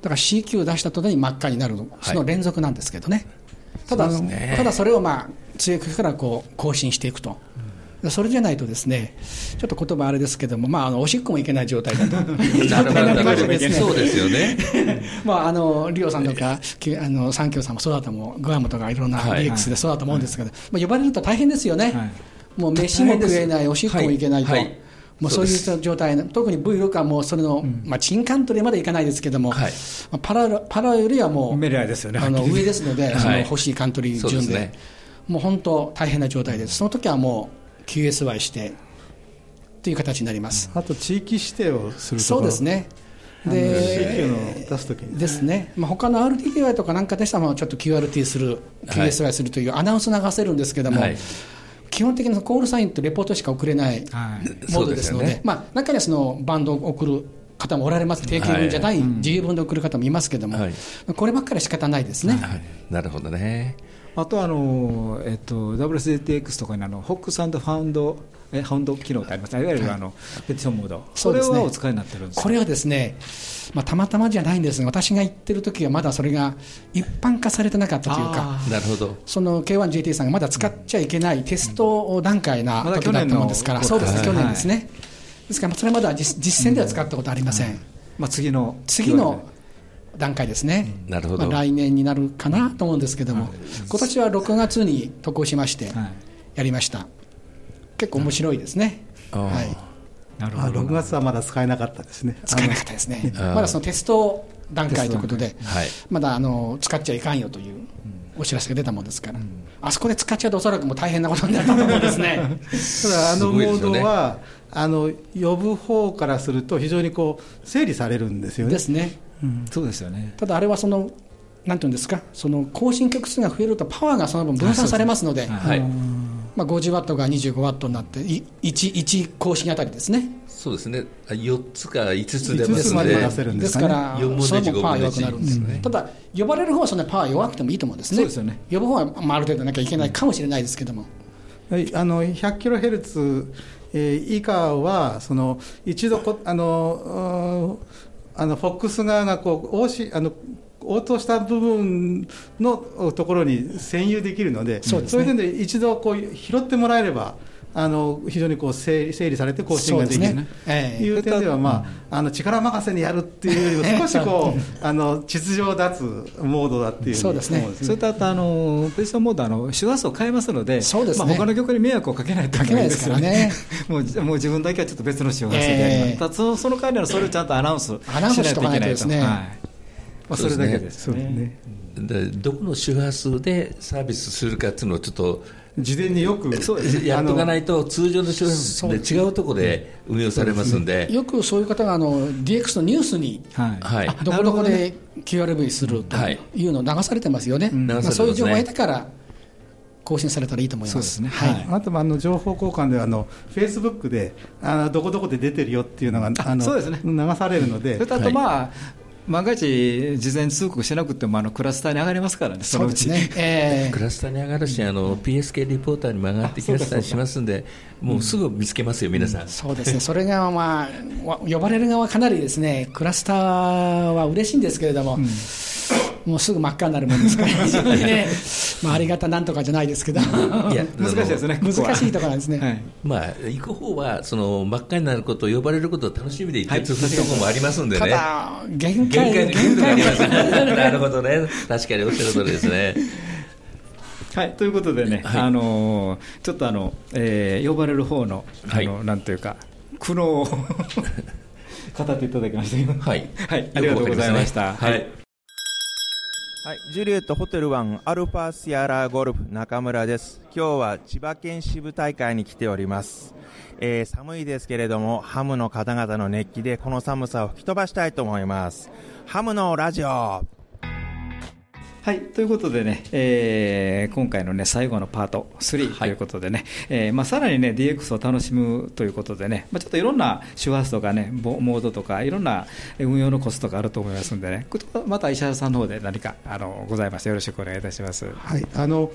だから CQ を出した途端に真っ赤になるその連続なんですけどね。ただ、ね、ただそれをまあ強くからこう更新していくと。それじゃないとですね、ちょっと言葉あれですけども、まあ、あのおしっこもいけない状態だと。状態になりましてですね、そうですよね。まああのリオさんとか、あの三協さんもそうだと思う、グアムとかいろんな DX でそうだと思うんですけど、まあ呼ばれると大変ですよね。もう飯も食えない、おしっこもいけないと。もうそういう状態、特に V6 はもうそれの、まあ、チンカントリーまでいかないですけども、はい、パラパラよりはもう、メリアですよね、あの上ですので、その欲しいカントリー順で、もう本当、大変な状態です、その時はもう、QSY してという形になります。あと地域指定をするそうですね。で、出すときに、ですね、まあ他の RTTY とかなんかでしたら、ちょっと QRT する、QSY するというアナウンス流せるんですけども、はい、基本的にコールサインとレポートしか送れないモードですので、はい、まあ、中にはそのバンドを送る方もおられます、定型文じゃない、自由文で送る方もいますけども、はい、こればっかり仕方ないですね。なるほどね。あとあの、えっと、WSDTX とかにあのホックスファウンドえハウンド機能ってあります。い。わゆるあの、ペティションモード、それはお使いになってるんですこれはですね、まあ、たまたまじゃないんですが、私が言ってる時はまだそれが一般化されてなかったというか、なるほど。その K1GT さんがまだ使っちゃいけないテスト段階な時だったもんですから、そうですね、去年ですね。ですから、それまでは実実践では使ったことありません。まあ、次の次の段階ですね、なるほど、まあ、来年になるかなと思うんですけども、今年は6月に渡航しまして、やりました、結構面白いですね。はい。なるほど。6月はまだ使えなかったですね。使えなかったですね。まだそのテスト段階ということで、はい、まだあの使っちゃいかんよというお知らせが出たものですから、うん、あそこで使っちゃうとおそらくもう大変なことになると思うんですね。ただあのモードは、ね、あの呼ぶ方からすると非常にこう整理されるんですよね。ですね。うん、そうですよね。ただあれはそのなんていうんですか？その更新曲数が増えるとパワーがその分分散されますので、はい。まあ、50ワットが25ワットになって 1, 1更新あたりですね。そうですね。4つか5つ出ますのでですからそれもパワー弱くなるんです、ね、ただ呼ばれる方はそんなパワー弱くてもいいと思うんですね。そうですよね。呼ぶ方は、まあ、ある程度なきゃいけないかもしれないですけども、はい、あの100キロヘルツ以下はその一度こあのあのフォックス側がこう応しあの応答した部分のところに占有できるので、そ、ね、ういうで一度こう拾ってもらえれば、あの非常にこう整理整理されて更新ができると、ね。えー、いう点では、まあ、あの力任せにやるっていうよりも、少しこうあの秩序を脱モードだっていうそうですね、それとあとあの、ペーストモードあの、周波数を変えますので、そうですね。まあ、他の曲に迷惑をかけないといけないですからね、もうもう自分だけはちょっと別の周波数でやります、えー、その代わりはそれをちゃんとアナウンスしないといけないと。ですね。はい。まあ、それだけですね。でどこの周波数でサービスするかっていうのをちょっと事前によくやっとかないと、通常の周波数で違うところで運用されますんで、ね、よくそういう方があの DX のニュースに、はい、どこどこで QRV するというのを流されてますよね、はいまあ、そういう情報を得てから更新されたらいいと思います。ね、はい。あとあの情報交換であのフェイスブックであのどこどこで出てるよっていうのがあのそうですね。流されるので。それとあとまあ、万が一、事前通告しなくてもあのクラスターに上がりますからね、そのうち。ね えー、クラスターに上がるし、あの PSK リポーターにも上がってきたりしますんで、もうすぐ見つけますよ、皆さん。そうですね、それが、まあ、呼ばれる側、かなりですね、クラスターは嬉しいんですけれども、もうすぐ真っ赤になるもんですから、非常に。ね、まあ、ありがたなんとかじゃないですけど、いや 難しいですね、難しいところなんですね、は。い、まあ、行く方はその真っ赤になること、呼ばれることを楽しみで行って続くところもありますんでね、ただ、限界限界限界なるほどね、確かにおっしゃる通りですね。はい、ということでね、はい、あのちょっとあの、えー、呼ばれる方のあの、はい、なんというか苦悩を語っていただきましたけど、はい、はい、ありがとうございました。はいはい、ジュリエットホテルワンアルファシアラゴルフ中村です。今日は千葉県支部大会に来ております。えー、寒いですけれども、ハムの方々の熱気でこの寒さを吹き飛ばしたいと思います。ハムのラジオはい、ということでね、えー、今回のね、最後のパート3ということでね、はい、えー、まあ、さらにね、DX を楽しむということでね、まあ、ちょっといろんな周波数とかね、モードとか、いろんな運用のコツとかあると思いますんでね、また石原さんの方で何かあのございましたよろしくお願いいたします。はい、あの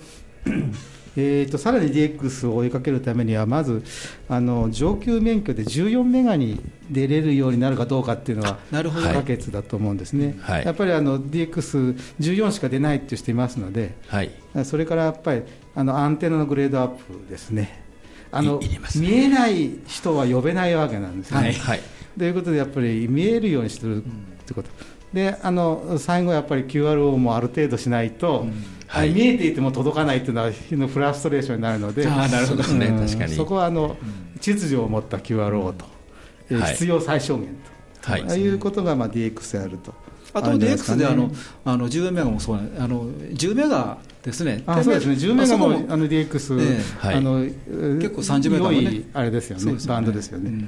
えーと、さらに DX を追いかけるためには、まずあの上級免許で14メガに出れるようになるかどうかっていうのは不可欠だと思うんですね、はい、やっぱりあの DX14 しか出ないっていう人いますので、はい、それからやっぱりあのアンテナのグレードアップですね。あの、ね、見えない人は呼べないわけなんですね。はいはい、ということでやっぱり見えるようにするってこと、であの最後やっぱり QRO もある程度しないと、うんはい、見えていても届かないというのはのフラストレーションになるので、あなるほどね、うん、確かに。そこはあの、秩序を持った QRO と、うん、必要最小限と、はい、いうことがまあ DX であると。あと DX であのあの10メガもそうあの10メガですね。あそうですね。10メガもあの DX、えー、あの結構30メガもね。あれですよね。バンドですよね。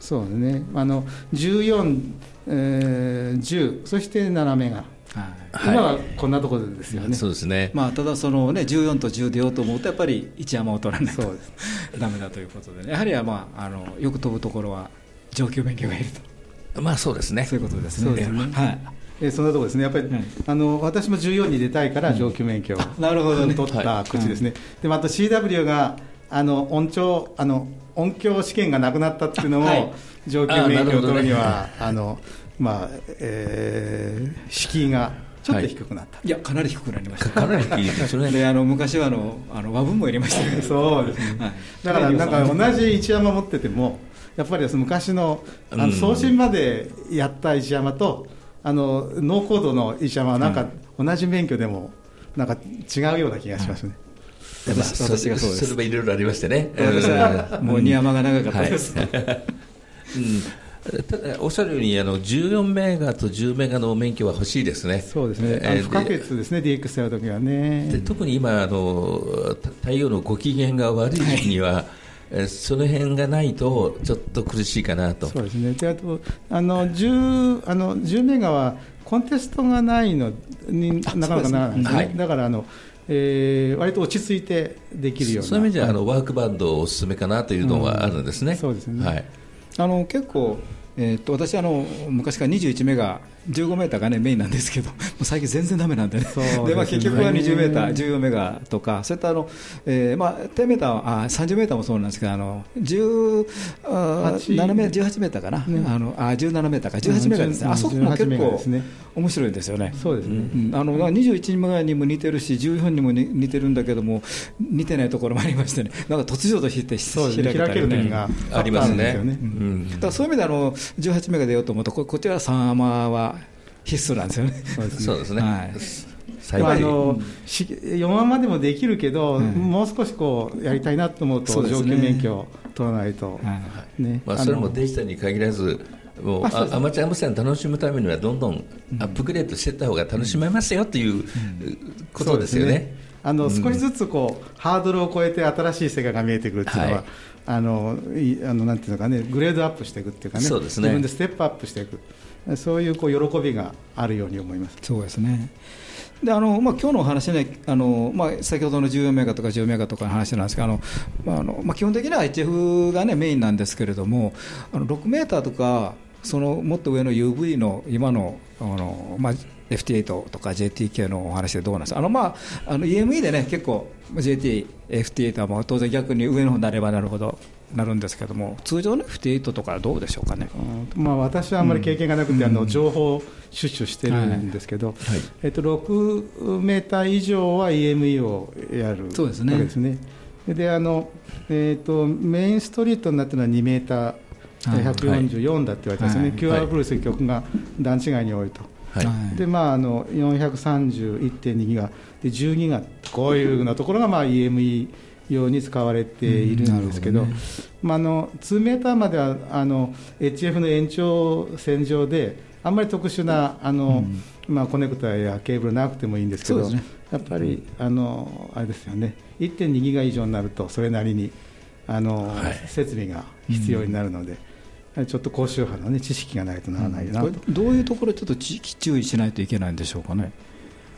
そうね。あの14、えー、10そして7メガ。はい、今はこんなところですよね、そうですね、まあ、ただその、ね、14と10出ようと思うと、やっぱり一山を取らないとだめだということで、ね、やはりは、まあ、あのよく飛ぶところは上級免許がいると。まあそうですね。そういうことですね。そうですね。はい。えー、そんなところですね、やっぱり、はい、あの私も14に出たいから上級免許を、なるほど、ね、取った口ですね、はい、でまた CW があの音調あの音響試験がなくなったっていうのも、はい、上級免許を取るには、あ、ね、のまあえー、敷居がちょっと低くなった、はい、いやかなり低くなりました。かなり低いですね。であの昔はあのあの和文も入れましたけど。そうですね、はい、だからなんか同じ一山持っててもやっぱり昔のあの送信までやった石山と、あのノーコードの石山はなんか同じ免許でもなんか違うような気がしますね、私私がそうです。それもいろいろありましてね、もう荷山が長かったです、うん ただおっしゃるようにあの14メガと10メガの免許は欲しいですね。そうですね。えー、不可欠ですね DX やるときはね。特に今あの太陽のご機嫌が悪い時期には、はいその辺がないと、ちょっと苦しいかなと。そうですね。で、あと、あの、10、あの、10メガは、コンテストがないのになかなかならないですね。はい、だから、あの、えー、割と落ち着いてできるような。そういう意味では、あの、ワークバンドおすすめかなというのはあるんですね。うん、そうですね。はい。あの結構えー、と私あの、昔から21メガ、15メーターが、ね、メインなんですけど、もう最近全然だめなんでね、で、ね。まあ、結局は20メーター、14メガとか、そういったあの、えーまあ、10メーターあ、30メーターもそうなんですけど、あの17メ18メーターかな、ね、あのあ17メーターか、18メガですね、あそこも結構面白いですよね、そうですね、うん、あの21メガにも似てるし、14にも似てるんだけども、似てないところもありましてね、なんか突如として開けたりね、ありますね。だからそういう意味であの18メガ出ようと思うと、ここちら3アマは必須なんですよね。そうですね。はい。まあ、あの4アマでもできるけど、うん、もう少しこうやりたいなと思うと、上級免許を取らないと、ね。まあ、それもデジタルに限らず、もうアマチュア無線楽しむためには、どんどんアップグレードしていった方が楽しめますよということですよね。あの少しずつこう、ハードルを超えて新しい世界が見えてくるっていうのは、はい、あのいあのなんていうのかね、グレードアップしていくっていうかね、ね。自分でステップアップしていく、そういうこう喜びがあるように思います。そうですねであのまあ今日のお話ね、あのまあ、先ほどの14メガとか10メガとかの話なんですが、あのまああのまあ、基本的には HF が、ね、メインなんですけれども、あの6メーターとかそのもっと上の UV の今のあの、まあ、FT8 とか JTK のお話でどうなんですかあの、まあ、あの EME でね結構 JT、FT8 は当然逆に上の方になればなるほどなるんですけども。通常の FT8 とかどうでしょうかね、まあ、私はあんまり経験がなくて、うん、あの情報収集してるんですけど、はい。えっと、6メーター以上は EME をやるそうですね。ですね。であの、えっと、メインストリートになってるのは2メーター。144だって言われてますね、はい、QR ブルース曲が段違いに多いと。はい、でまあ、あの431.2ギガ。で10ギガ。こういうようなところがまあ EME 用に使われているんですけど,、どね、まあ、あの2メーターまではあの HF の延長線上であんまり特殊なあの、うん、まあ、コネクタやケーブルなくてもいいんですけど、ね、やっぱりあのあれですよね。1.2ギガ以上になるとそれなりにあの、はい、設備が必要になるので。うん。ちょっと高周波の、ね、知識がないとならないなと、うん、どういうところちょっと注意しないといけないんでしょうかね。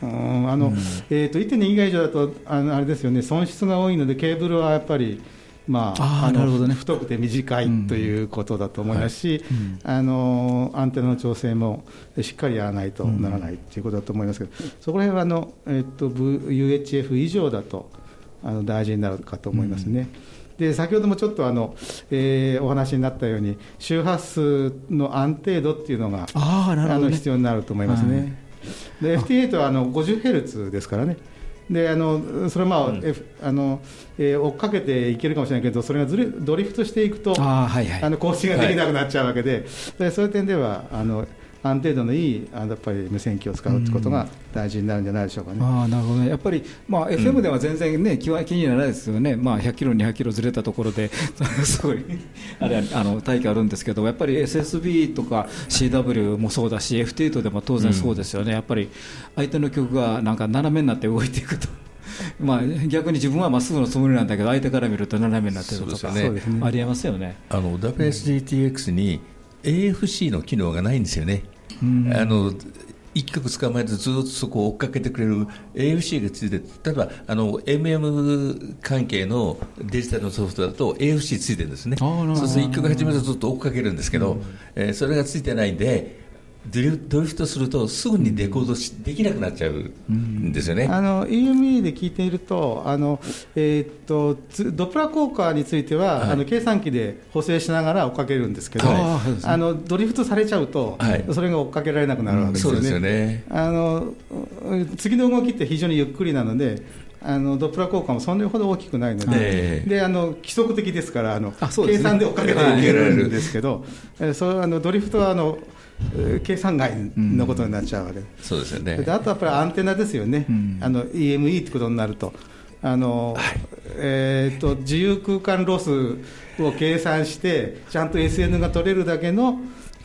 うんあの、うん、えーと、1.2ギガ以上だとあのあれですよね損失が多いのでケーブルはやっぱり、まあ、あの、ね、太くて短いということだと思いますし、うん。はい、あのアンテナの調整もしっかりやらないとならないということだと思いますけど、そこら辺はあの、えーと、UHF 以上だとあの大事になるかと思いますね。で先ほどもちょっとあの、えー、お話になったように周波数の安定度っていうのがあ、ね、の必要になると思いますね。はい、で FT8 はあの 50Hz ですからね。であのそれまあ、うん、あのえー、追っかけていけるかもしれないけどそれがずれドリフトしていくとあ、はいはい、あの更新ができなくなっちゃうわけで。はい、でそういう点ではあの安定度のいいあのやっぱり無線機を使うということが大事になるんじゃないでしょうかね。あなるほどね。やっぱり、まあ、FM では全然ね、気は気にならないですよね、まあ、100キロ、200キロずれたところで、すごいあれあの大気あるんですけど、やっぱり SSB とか CW もそうだし、F8 でも当然そうですよね、やっぱり相手の曲がなんか斜めになって動いていくと。まあ、逆に自分はまっすぐのつもりなんだけど相手から見ると斜めになってるとか、ね、ありえますよね。あの WSGTX に AFC の機能がないんですよね。あの一曲捕まえてずっとそこを追っかけてくれる AFC がついて例えばあの MM 関係のデジタルのソフトだと AFC ついてるんですね。そうすると一曲始めるとずっと追っかけるんですけど、うん、えー、それがついてないんでドリフトするとすぐにデコードしできなくなっちゃうんですよね、あの EME で聞いているとあの、えー、っとドプラ効果については、はい、あの計算機で補正しながら追っかけるんですけど、はい、あのドリフトされちゃうと、はい、それが追っかけられなくなるわけですよね。うん、よね。あの次の動きって非常にゆっくりなのであのドップラー効果もそれほど大きくないので、であの規則的ですからあの、ね、計算で追っかけていけるんですけど、はい、そあのドリフトはあの計算外のことになっちゃうわけ、うん、そうですよね。であとはやっぱりアンテナですよね、うん、あの EME ってことになると。あの、はい、えーと、自由空間ロスを計算してちゃんと SN が取れるだけの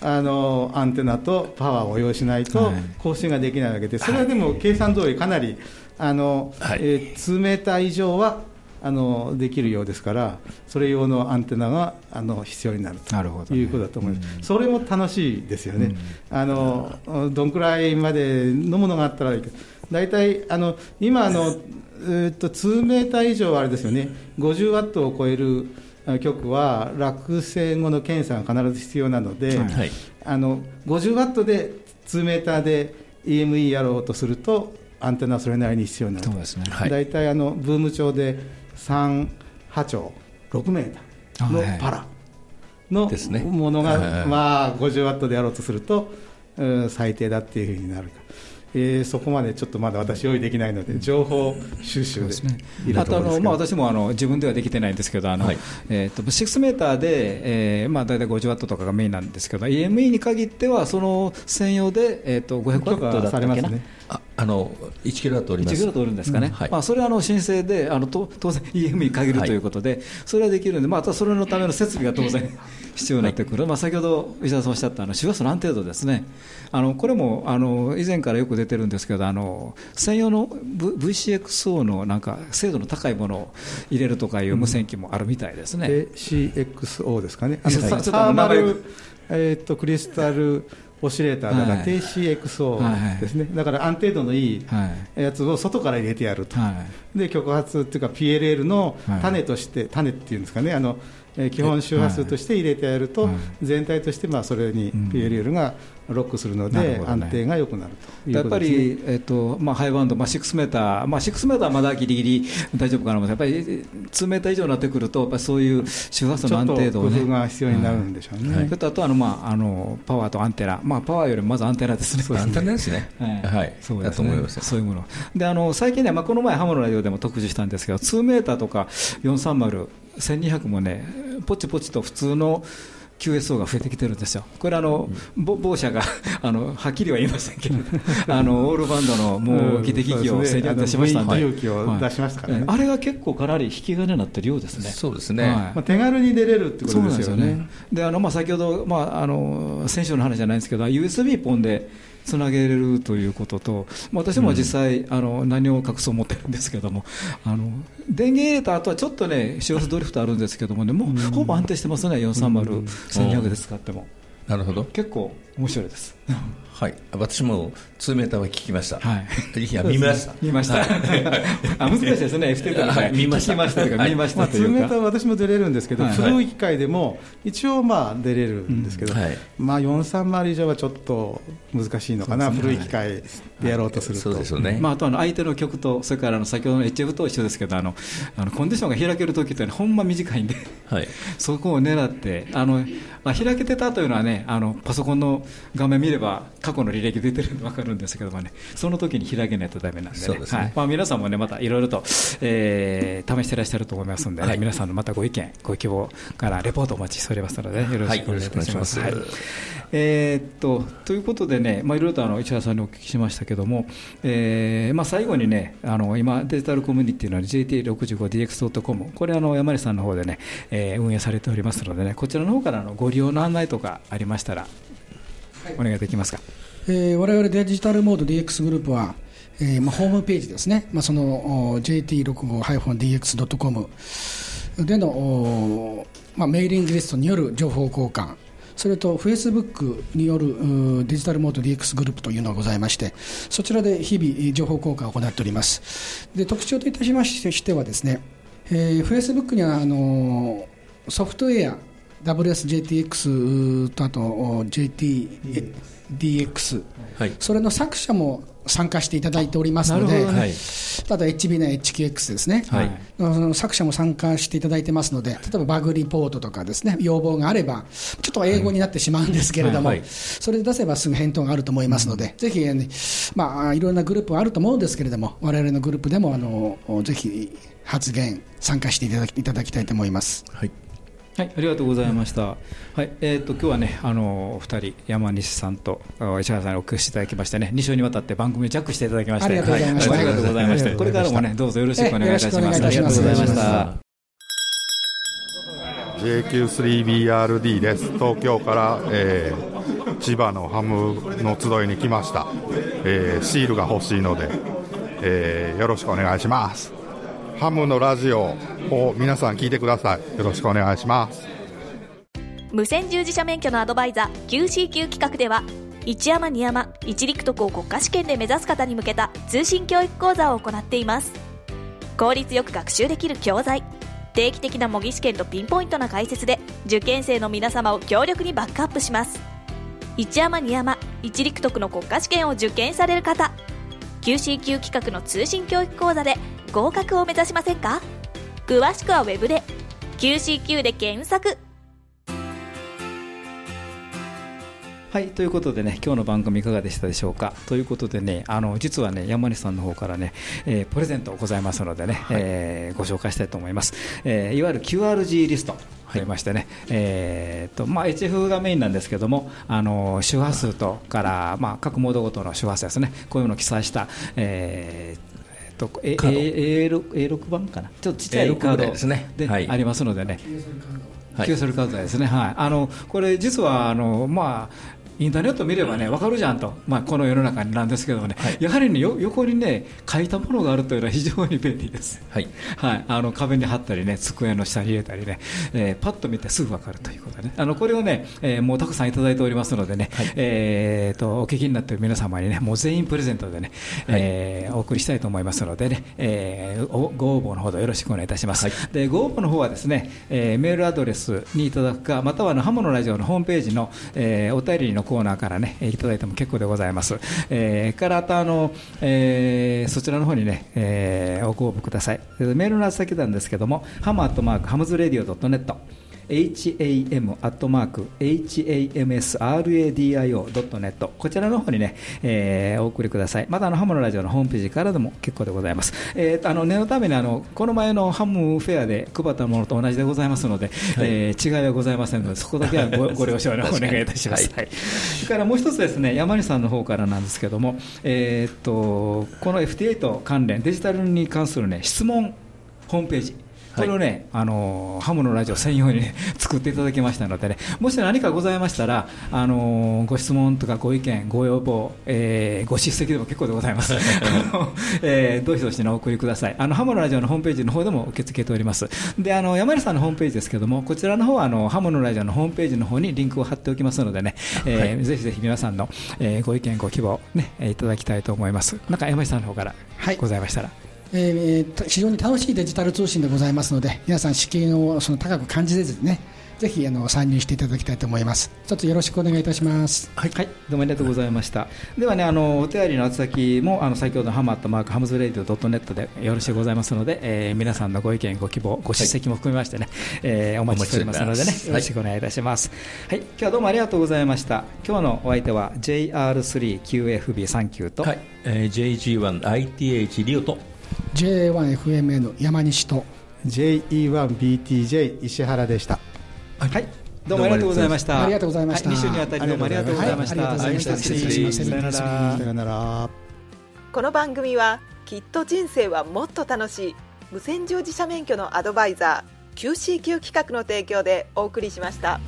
あのアンテナとパワーを用意しないと更新ができないわけで、それはでも計算通りかなりあの、はい、えー、2メーター以上はあのできるようですから、それ用のアンテナがあの必要になるということだと思います、うん、それも楽しいですよね、うん、あのどんくらいまでのものがあったらいいか、大体あの今あの、えー、っと、2メーター以上はあれですよね、50ワットを超える局は落選後の検査が必ず必要なので、はい、あの50ワットで2メーターで EME やろうとすると、アンテナはそれなりに必要になると、大体、ね。はい、あのブーム調で3波長6メーターのパラのものが、まあ、50ワットでやろうとすると、最低だっていうふうになるか。えー、そこまでちょっとまだ私、用意できないので、情報収集で、ね、あとあの、まあ、私もあの自分ではできてないんですけど、あのはい、えーと、6メーターで、えーまあ、大体50ワットとかがメインなんですけど、EME に限っては、その専用で、えーと、500ワットだったっけな？ああの1キロだとおります。1キロとおるんですかね、うんはい、まあ、それはあの申請であの当然 EM に限るということで、はい、それはできるんで、まあ、それのための設備が当然 必要になってくる、まあ、先ほど石田さんおっしゃったあの周波数の安定度ですね、あのこれもあの以前からよく出てるんですけど、あの専用の、v、VCXO のなんか精度の高いものを入れるとかいう無線機もあるみたいですね。うん、CXO ですかね、あのサーマル、えー、とクリスタルオシレーターだから、低 CXO ですね、だから安定度のいいやつを外から入れてやると、で曲発っていうか、PLL の種として、種っていうんですかね、あの基本周波数として入れてやると、全体としてまあそれに PLL がロックするので、安定が良くなるとやっぱり、えーとまあ、ハイバウンド、まあ、6メーター、まあ、6メーターはまだぎりぎり大丈夫かなと思やっぱり2メーター以上になってくると、やっぱりそういう周波数の安定度を、ね、工夫が必要になるんでしょうね。それとあとあの、まあ、あのパワーとアンテナ、まあ、パワーよりもまずアンテナですね。アンテナですね。はい、そうですね。そういうもの。であの最近ね、まあ、この前、ハムのラジオでも特集したんですけど、2メーターとか430、1200もね、ポチポチと普通の QSO が増えてきてるんですよ、これあの、某社が あのはっきりは言いませんけど、あのオールバンドのもう技的機を戦略出しましたんで、あれが結構かなり引き金になってるようですね、そうですね、まあ、手軽に出れるってことですよね。であのまあ先ほど、まあ、あの先週の話じゃないんですけど、USB ポンでつなげれるということと、私も実際、うん、あの何を隠そう思ってるんですけども、あの電源入れた後はちょっとね、周波数ドリフトあるんですけどもね、もう、ほぼ安定してますね、430、1200で使っても。なるほど。結構面白いです。はい、私も2メーターは聞きました。はい。いや、見ました。見ました。あ、難しいですね、FT とか、見ました。見ましたとか、見ましたというか。2メーターは私も出れるんですけど、古い機械でも、一応まあ出れるんですけど、まあ430以上はちょっと難しいのかな、古い機械でやろうとすると。そうですよね。まあ、あとあの相手の曲と、それからあの先ほどの HF と一緒ですけど、あの、あのコンディションが開けるときってほんま短いんで、はい、そこを狙って、あの、まあ、開けてたというのはね、あのパソコンの画面見れば、過去の履歴出てるの分かるんですけどもね、その時に開けないとだめなんでね、でね。はい。まあ、皆さんもね、またいろいろと、えー、試してらっしゃると思いますので、ね。はい、皆さんのまたご意見、ご希望からレポートお待ちしておりますので、ね、よろしくお願いいたします。はい、えー、っとということでね、まあ、いろいろとあの市原さんにお聞きしましたけども、えーまあ、最後にね、あの今、デジタルコミュニティの JT65DX.com、これあの、山根さんの方でね、えー、運営されておりますのでね、こちらの方からのご利用の案内とかありましたら、お願いできますか？えー、我々デジタルモード DX グループは、えーまあ、ホームページですね、まあ、その JT65-DX.com での、まあ、メーリングリストによる情報交換。それとフェイスブックによるデジタルモード DX グループというのがございましてそちらで日々情報交換を行っております。で特徴といたしましてはですね、えー、フェイスブックにはあのソフトウェア WSJTX とあと JTDX、はい、それの作者も参加していただいておりますので、はい、ただ HB の HQX ですね、はい、作者も参加していただいてますので、例えばバグリポートとかですね、要望があれば、ちょっと英語になってしまうんですけれども、はい、それで出せばすぐ返答があると思いますので、うん、ぜひ、ね、まあ、いろんなグループはあると思うんですけれども、我々のグループでもあのぜひ発言、参加していただきいただきたいと思います。はいはい、ありがとうございました。はい、えっ、ー、と今日はね、あの二人山西さんと石原さんにお越しいただきましてね、二週にわたって番組をジャックしていただきまして、ありがとうございました。はい、ありがとうございました。これからもね、どうぞよろしくお願いいたします。ありがとうございました。JQ3BRD です。東京から、えー、千葉のハムの集いに来ました。えー、シールが欲しいので、えー、よろしくお願いします。ハムのラジオを皆さん聞いてください。よろしくお願いします。無線従事者免許のアドバイザー QCQ 企画では一山二山一陸徳を国家試験で目指す方に向けた通信教育講座を行っています。効率よく学習できる教材定期的な模擬試験とピンポイントな解説で受験生の皆様を強力にバックアップします。一山二山一陸徳の国家試験を受験される方 QCQ 企画の通信教育講座で合格を目指しませんか？詳しくはウェブで QCQ で検索。はいということでね今日の番組いかがでしたでしょうか？ということでねあの実はね山西さんの方からね、えー、プレゼントございますのでね、はい、えー、ご紹介したいと思います、えー、いわゆる QRG リストとい。ましてね、えーとまあ、HF がメインなんですけどもあの周波数とから、まあ、各モードごとの周波数ですね。こういうのを記載した、えーと A A6 番かな？ちょっとちっちゃいカードですね。で、はい、ありますのでね。はい、キューソルカードですね、はい、あのこれ、実はあの、まあ、インターネット見ればね分かるじゃんと、まあ、この世の中なんですけどもね、はい、やはりね横にね書いたものがあるというのは非常に便利です、はい。はい、あの壁に貼ったりね机の下に入れたりね、えー、パッと見てすぐ分かるということよね。あのこれをね、えー、もうたくさんいただいておりますのでね、はい、えー、とお聞きになっている皆様にね、もう全員プレゼントでね、はい、えー、お送りしたいと思いますのでね、えー、ご応募のほどよろしくお願いいたします。はい、でご応募の方はですね、えー、メールアドレスにいただくか、またはあのハモのラジオのホームページの、えー、お便りのコーナーからね、いただいても結構でございます。えー、からあとあの、えー、そちらの方にね、えー、ご応募ください。メールの宛先なんですけども、 ham アットマーク hamsradio .net ham.hamsradio.net こちらの方にね、えー、お送りください。またあのハムのラジオのホームページからでも結構でございます、えー、あの念のためにあのこの前のハムフェアで配ったものと同じでございますので、はい、えー、違いはございませんのでそこだけはご ご了承お願いいたします、はい、それからもう一つですね山西さんの方からなんですけども、えー、っとこの FT8 関連デジタルに関するね質問ホームページこれをね、あのハムのラジオ専用に、ね、作っていただきましたのでね、もし何かございましたら、あのご質問とかご意見、ご要望、えー、ご叱責でも結構でございます。えー、どしどしお送りください。あのハムのラジオのホームページの方でも受け付けております。で、あの山根さんのホームページですけども、こちらの方はあのハムのラジオのホームページの方にリンクを貼っておきますのでね、えー、はい、ぜひぜひ皆さんの、えー、ご意見ご希望ねいただきたいと思います。なんか山根さんの方からございましたら。はいえー、非常に楽しいデジタル通信でございますので皆さん資金をその高く感じせずにねぜひあの参入していただきたいと思います。一つよろしくお願いいたします。はい、はい、どうもありがとうございました。ではね、あのお手りの宛先もあの先ほどのハマットマークハムズレディオドットネットでよろしくございますので、えー、皆さんのご意見ご希望ご叱責も含めましてね、はい、えー、お待ちしておりますのでね、よろしくお願いいたします。はい、今日はどうもありがとうございました。今日のお相手は JR3QFB39 と、はい、えー、JG1ITH リオと。JA1FMN 山西と。JE1BTJ 石原でした。はい。どうもありがとうございました。ありがとうございました、2週にわたりどうもありがとうございました、はい、ありがとうございました。失礼します。さよならこの番組はきっと人生はもっと楽しい無線乗自社免許のアドバイザー QCQ 企画の提供でお送りしました。